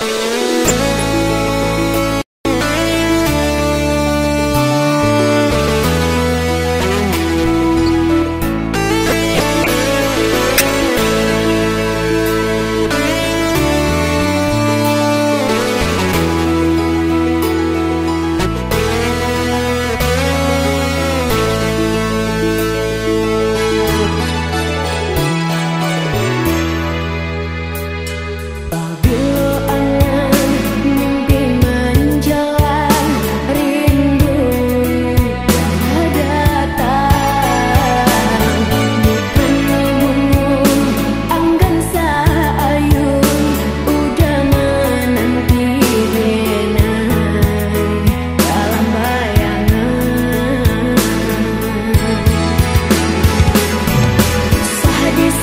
Bye.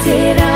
será.